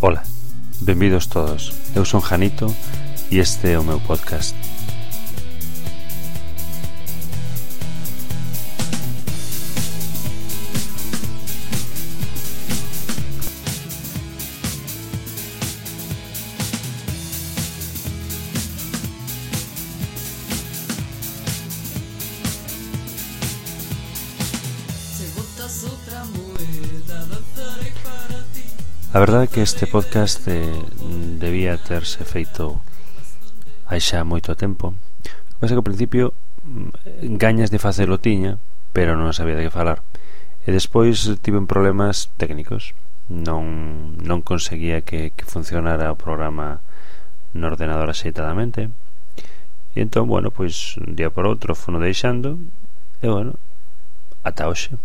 Ola, benvidos todos. Eu son Janito e este é o meu podcast. A verdade é que este podcast eh, debía terse feito hai xa moito tempo. O que pasa que ao principio mm, gañas de facelo tiña, pero non sabía de que falar. E despois tiven problemas técnicos. Non, non conseguía que, que funcionara o programa no ordenador axeitadamente. E entón, bueno, pois un día por outro fono deixando e, bueno, ata hoxe.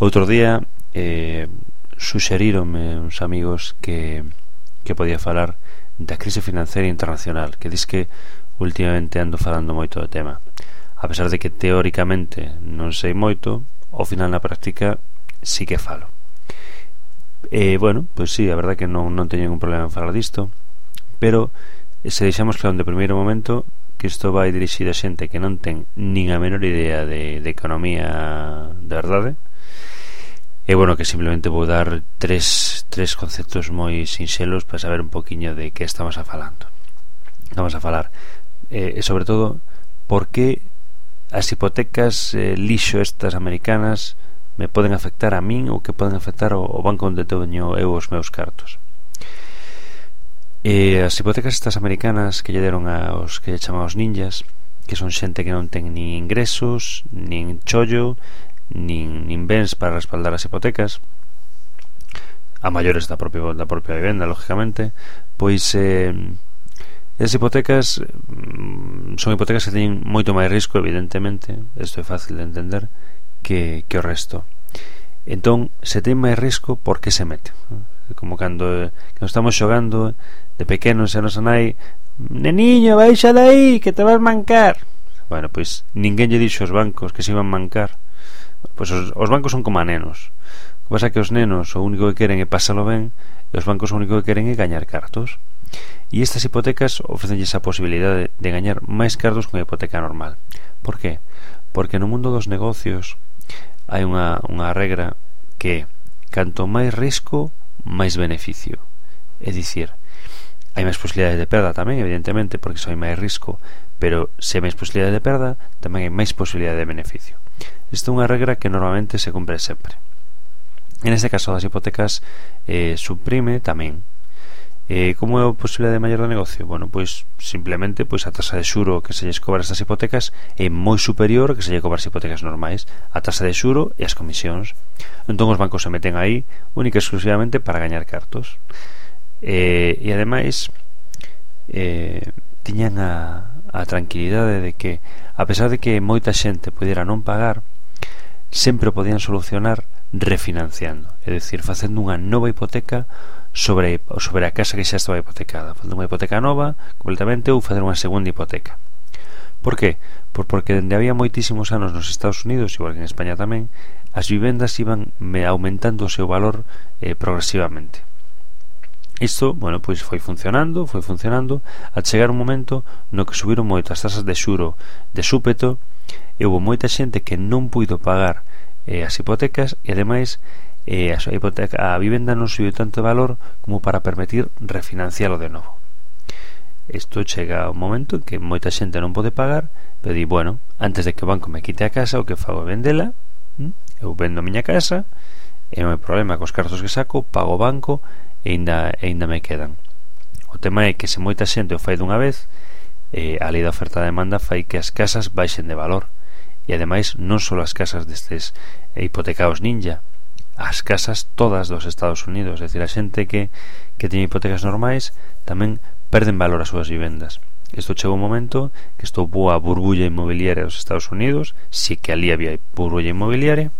Outro día eh, suxeríronme uns amigos que, que podía falar da crise financeira internacional, que dis que últimamente ando falando moito do tema. A pesar de que teóricamente non sei moito, ao final na práctica sí que falo. E, bueno, pois sí, a verdade que non, non teño ningún problema en falar disto, pero se deixamos claro de primeiro momento que isto vai dirixido a xente que non ten nin a menor idea de, de economía de verdade E bueno, que simplemente vou dar tres, tres conceptos moi sinxelos para saber un poquinho de que estamos a falando. Vamos a falar, eh, e sobre todo, por que as hipotecas eh, lixo estas americanas me poden afectar a min ou que poden afectar o, o banco onde teño eu os meus cartos. E as hipotecas estas americanas que lle deron aos que lle chamamos ninjas que son xente que non ten nin ingresos, nin chollo, nin, nin bens para respaldar as hipotecas a maiores da propia, da propia vivenda, lógicamente pois eh, as hipotecas mm, son hipotecas que teñen moito máis risco, evidentemente, isto é fácil de entender, que, que o resto. Entón, se ten máis risco, por que se mete? Como cando, cando estamos xogando de pequenos e nos anai Neniño, baixa dai, que te vas mancar Bueno, pois ninguén lle dixo aos bancos que se iban mancar Pois os, os bancos son como a nenos. O que pasa que os nenos o único que queren é pasalo ben e os bancos o único que queren é gañar cartos. E estas hipotecas ofrecen esa posibilidade de, de gañar máis cartos que unha hipoteca normal. Por qué? Porque no mundo dos negocios hai unha, unha regra que canto máis risco, máis beneficio. É dicir, hai máis posibilidades de perda tamén, evidentemente, porque só hai máis risco, pero se hai máis posibilidade de perda, tamén hai máis posibilidade de beneficio. Isto é unha regra que normalmente se cumpre sempre. En este caso das hipotecas eh, suprime tamén Eh, como é a posibilidade maior do negocio? Bueno, pois simplemente pois a taxa de xuro que se lles cobra estas hipotecas é moi superior que se lle cobra as hipotecas normais, a taxa de xuro e as comisións. Entón os bancos se meten aí única e exclusivamente para gañar cartos. Eh, e ademais eh, tiñan a a tranquilidade de que, a pesar de que moita xente pudera non pagar, sempre o podían solucionar refinanciando, é dicir, facendo unha nova hipoteca sobre, sobre a casa que xa estaba hipotecada, facendo unha hipoteca nova completamente ou facer unha segunda hipoteca. Por que? Por porque dende había moitísimos anos nos Estados Unidos, igual que en España tamén, as vivendas iban aumentando o seu valor eh, progresivamente. Isto, bueno, pois foi funcionando, foi funcionando, a chegar un momento no que subiron moitas tasas de xuro de súpeto e houve moita xente que non puido pagar eh, as hipotecas e ademais eh, a, hipoteca, a vivenda non subiu tanto de valor como para permitir refinancialo de novo. Isto chega a un momento en que moita xente non pode pagar, pero di, bueno, antes de que o banco me quite a casa, o que fago é vendela, mm, eu vendo a miña casa, e non hai problema cos cartos que saco, pago o banco, e na me quedan. O tema é que se moita xente o fai dunha vez, eh, a lei da oferta e demanda fai que as casas baixen de valor. E ademais non só as casas destes hipotecados ninja, as casas todas dos Estados Unidos, é dicir, a xente que, que teñe hipotecas normais tamén perden valor as súas vivendas. Isto chegou un momento que estou boa burbulla inmobiliaria dos Estados Unidos, si que ali había burbulla inmobiliaria,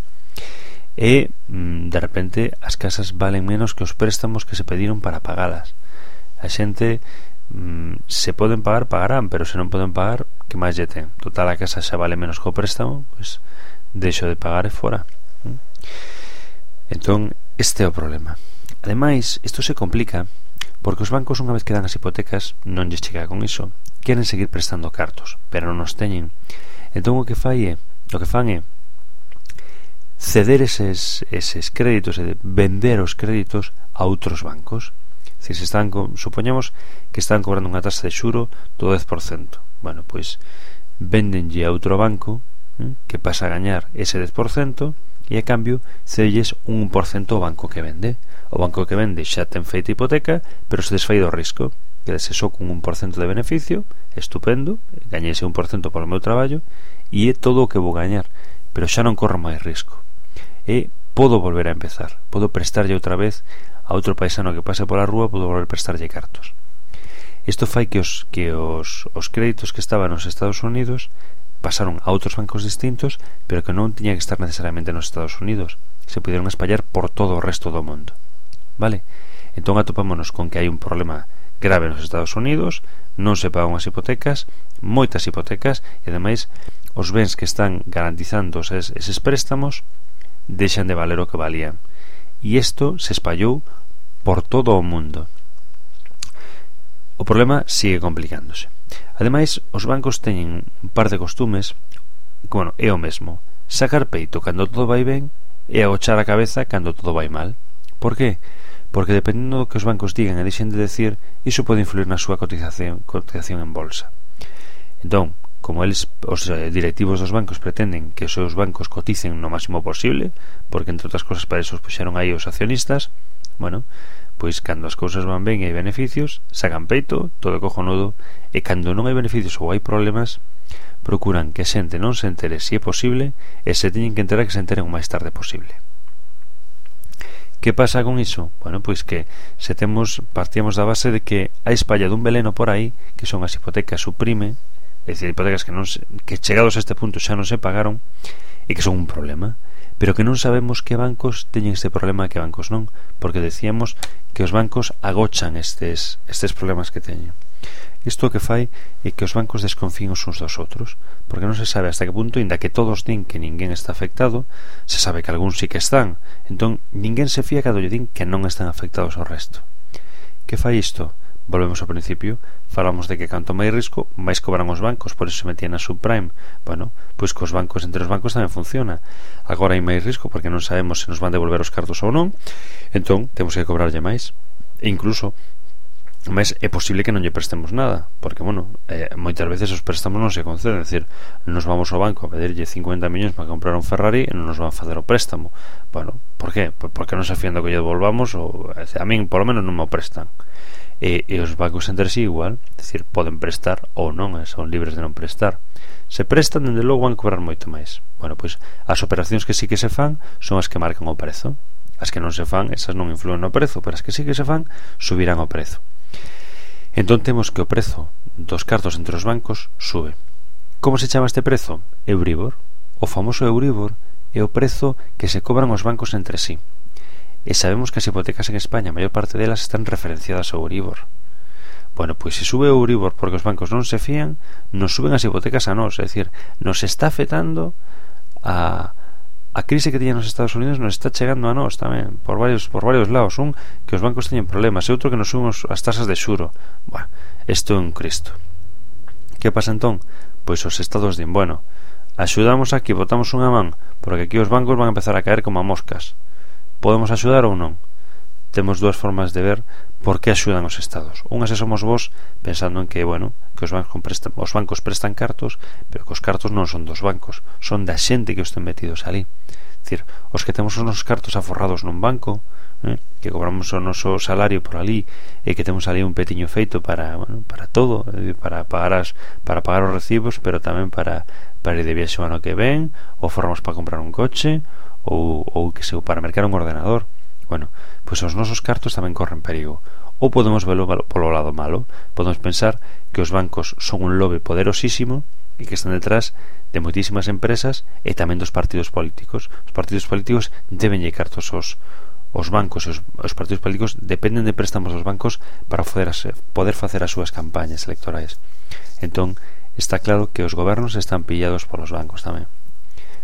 e mm, de repente as casas valen menos que os préstamos que se pediron para pagalas a xente mm, se poden pagar, pagarán, pero se non poden pagar, que máis lle ten? Total, a casa xa vale menos que o préstamo, pois deixo de pagar e fora. Entón, este é o problema. Ademais, isto se complica porque os bancos unha vez que dan as hipotecas non lle chega con iso. Queren seguir prestando cartos, pero non os teñen. Entón o que fai é, o que fan é ceder eses, eses créditos e vender os créditos a outros bancos. Se se están, supoñemos que están cobrando unha taxa de xuro do 10%. Bueno, pois vendenlle a outro banco ¿eh? que pasa a gañar ese 10% e a cambio cedelles un 1% ao banco que vende. O banco que vende xa ten feita hipoteca, pero se desfai do risco. Quedese só cun 1% de beneficio, estupendo, gañei ese 1% polo meu traballo, e é todo o que vou gañar, pero xa non corro máis risco e podo volver a empezar. Podo prestarlle outra vez a outro paisano que pase pola rúa, podo volver a prestarlle cartos. Isto fai que os que os, os créditos que estaban nos Estados Unidos pasaron a outros bancos distintos, pero que non tiña que estar necesariamente nos Estados Unidos. Se puderon espallar por todo o resto do mundo. Vale? Entón atopámonos con que hai un problema grave nos Estados Unidos, non se pagan as hipotecas, moitas hipotecas, e ademais os bens que están garantizando eses, eses préstamos deixan de valer o que valían. E isto se espallou por todo o mundo. O problema sigue complicándose. Ademais, os bancos teñen un par de costumes que, bueno, é o mesmo. Sacar peito cando todo vai ben e agochar a cabeza cando todo vai mal. Por que? Porque dependendo do que os bancos digan e deixen de decir, iso pode influir na súa cotización, cotización en bolsa. Entón, como eles os eh, directivos dos bancos pretenden que os seus bancos coticen no máximo posible, porque entre outras cosas para eso os puxeron aí os accionistas, bueno, pois cando as cousas van ben e hai beneficios, sacan peito, todo cojonudo, e cando non hai beneficios ou hai problemas, procuran que xente non se entere se é posible e se teñen que enterar que se enteren o máis tarde posible. Que pasa con iso? Bueno, pois que se temos partíamos da base de que hai espalla un veleno por aí que son as hipotecas suprime é dicir, hipotecas que, non se, que chegados a este punto xa non se pagaron e que son un problema pero que non sabemos que bancos teñen este problema e que bancos non porque decíamos que os bancos agochan estes, estes problemas que teñen Isto que fai é que os bancos desconfíen os uns dos outros, porque non se sabe hasta que punto, inda que todos din que ninguén está afectado, se sabe que algúns sí que están, entón ninguén se fía cando lle din que non están afectados ao resto. Que fai isto? Volvemos ao principio, falamos de que canto máis risco, máis cobran os bancos, por iso se metían a subprime. Bueno, pois cos bancos entre os bancos tamén funciona. Agora hai máis risco porque non sabemos se nos van devolver os cartos ou non, entón temos que cobrarlle máis. E incluso Mas é posible que non lle prestemos nada Porque, bueno, eh, moitas veces os préstamos non se conceden É dicir, nos vamos ao banco a pedirlle 50 millóns para comprar un Ferrari E non nos van facer o préstamo Bueno, por que? Porque non se afían do que lle devolvamos ou, eh, A min, polo menos, non me o prestan E, e os bancos entre sí igual, decir, poden prestar ou non, son libres de non prestar. Se prestan, dende logo van cobrar moito máis. Bueno, pois as operacións que sí que se fan son as que marcan o prezo. As que non se fan, esas non influen no prezo, pero as que sí que se fan, subirán o prezo. Entón temos que o prezo dos cartos entre os bancos sube. Como se chama este prezo? Euribor. O famoso Euribor é o prezo que se cobran os bancos entre sí. E sabemos que as hipotecas en España, a maior parte delas están referenciadas ao Euribor. Bueno, pois se sube o Euribor porque os bancos non se fían, nos suben as hipotecas a nós, é dicir, nos está afetando a a crise que tiña nos Estados Unidos nos está chegando a nós tamén por varios por varios lados, un que os bancos teñen problemas e outro que nos suben as tasas de xuro. Bueno, isto é un cristo. Que pasa entón? Pois os estados din, bueno, axudamos aquí, botamos unha man, porque aquí os bancos van a empezar a caer como a moscas. Podemos axudar ou non? Temos dúas formas de ver por que axudan os estados. Unha se somos vos pensando en que, bueno, que os bancos prestan, os bancos prestan cartos, pero que os cartos non son dos bancos, son da xente que os ten metidos ali. Dicir, os que temos os nosos cartos aforrados nun banco, eh, que cobramos o noso salario por ali e que temos ali un petiño feito para, bueno, para todo, eh, para pagar as, para pagar os recibos, pero tamén para para ir de viaxe o ano que ven, ou formos para comprar un coche, ou, ou que se para mercar un ordenador. Bueno, pois os nosos cartos tamén corren perigo. Ou podemos velo polo lado malo, podemos pensar que os bancos son un lobe poderosísimo e que están detrás de moitísimas empresas e tamén dos partidos políticos. Os partidos políticos deben lle cartos aos, os bancos e os, os partidos políticos dependen de préstamos dos bancos para poder, poder facer as súas campañas electorais. Entón, está claro que os gobernos están pillados polos bancos tamén.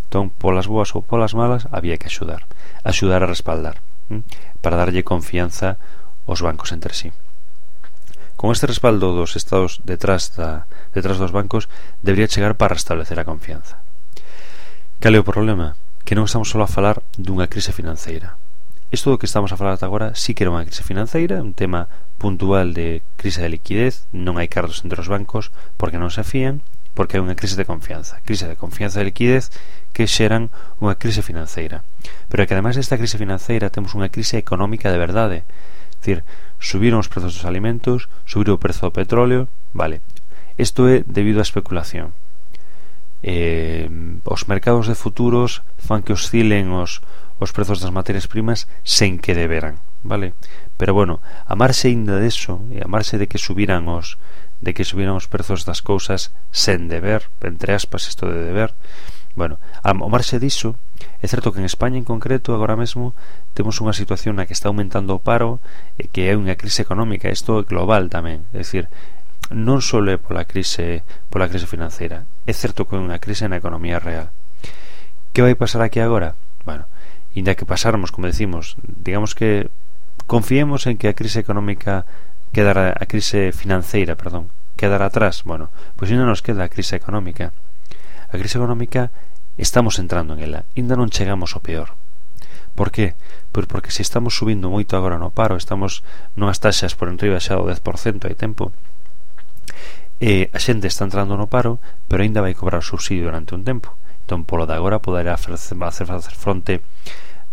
Entón, polas boas ou polas malas, había que axudar. Axudar a respaldar, hm? para darlle confianza aos bancos entre sí. Con este respaldo dos estados detrás, da, detrás dos bancos, debería chegar para restablecer a confianza. Cal é o problema? Que non estamos só a falar dunha crise financeira. Isto do que estamos a falar ata agora sí que era unha crise financeira, un tema puntual de crise de liquidez, non hai cardos entre os bancos porque non se fían, porque hai unha crise de confianza, crise de confianza e liquidez que xeran unha crise financeira. Pero é que ademais desta crise financeira temos unha crise económica de verdade. É Dicir, subiron os prezos dos alimentos, subiu o prezo do petróleo, vale. Isto é debido á especulación. Eh, os mercados de futuros fan que oscilen os, os prezos das materias primas sen que deberan, vale? Pero bueno, a marxe ainda deso, e a marxe de que subiran os de que subiran os prezos das cousas sen deber, entre aspas isto de deber. Bueno, ao marxe diso, é certo que en España en concreto agora mesmo temos unha situación na que está aumentando o paro e que é unha crise económica, isto é global tamén, é dicir, non só é pola crise pola crise financeira, é certo que é unha crise na economía real. Que vai pasar aquí agora? Bueno, inda que pasarmos, como decimos, digamos que confiemos en que a crise económica quedar a crise financeira, perdón, quedar atrás, bueno, pois ainda nos queda a crise económica. A crise económica estamos entrando en ela, ainda non chegamos ao peor. Por que? Pois porque se estamos subindo moito agora no paro, estamos nunhas taxas por enriba xa do 10% hai tempo, e a xente está entrando no paro, pero aínda vai cobrar subsidio durante un tempo. Entón, polo de agora, poderá facer, facer fronte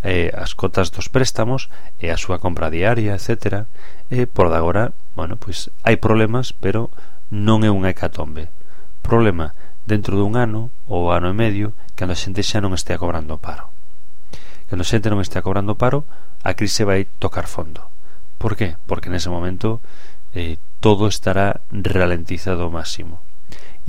eh, as cotas dos préstamos e a súa compra diaria, etc. E por de agora, bueno, pois hai problemas, pero non é unha hecatombe. Problema dentro dun ano ou ano e medio cando a xente xa non estea cobrando paro. Cando a xente non estea cobrando paro, a crise vai tocar fondo. Por qué? Porque nese momento eh, todo estará ralentizado ao máximo.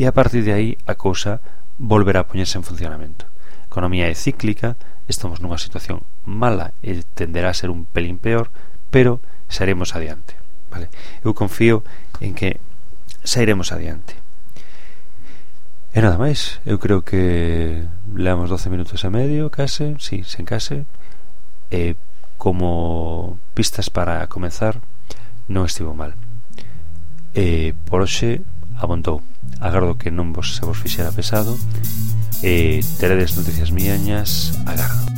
E a partir de aí a cousa volverá a poñerse en funcionamento. A economía é cíclica, estamos nunha situación mala e tenderá a ser un pelín peor, pero sairemos adiante. Vale? Eu confío en que sairemos adiante. E nada máis, eu creo que leamos 12 minutos e medio, case, si, sí, sen case, e como pistas para comenzar non estivo mal. E por hoxe abontou agardo que non vos se vos fixera pesado e teredes noticias miñas agardo.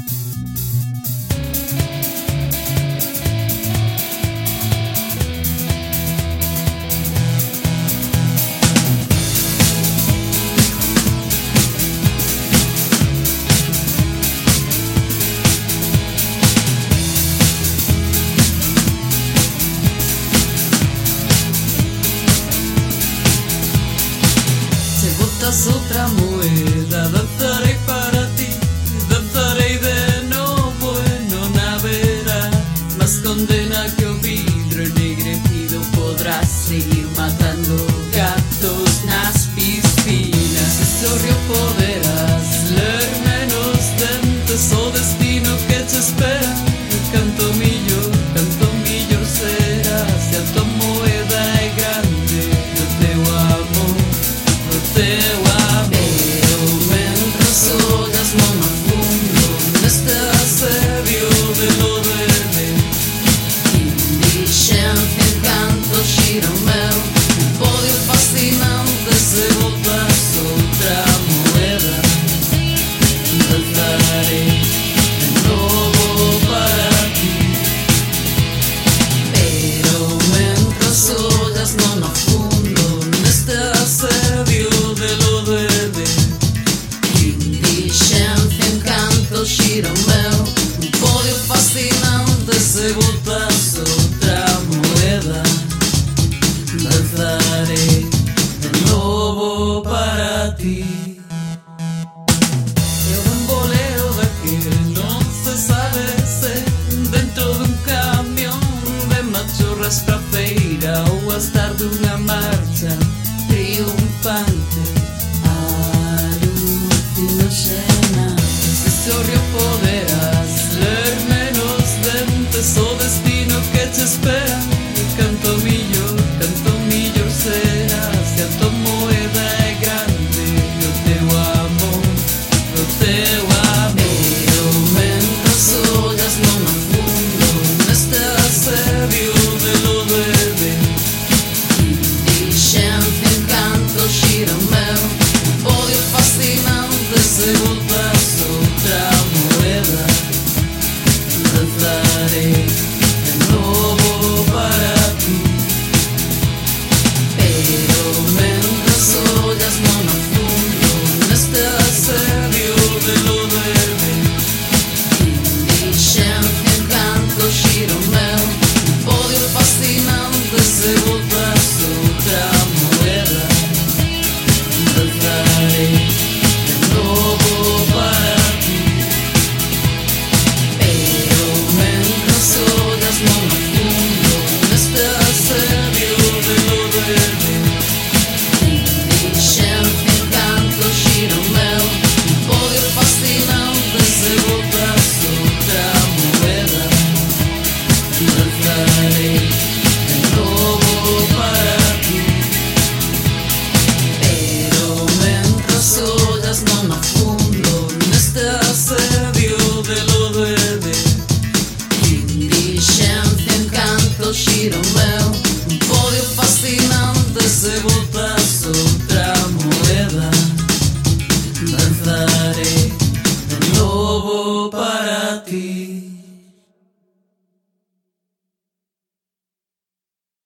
do nam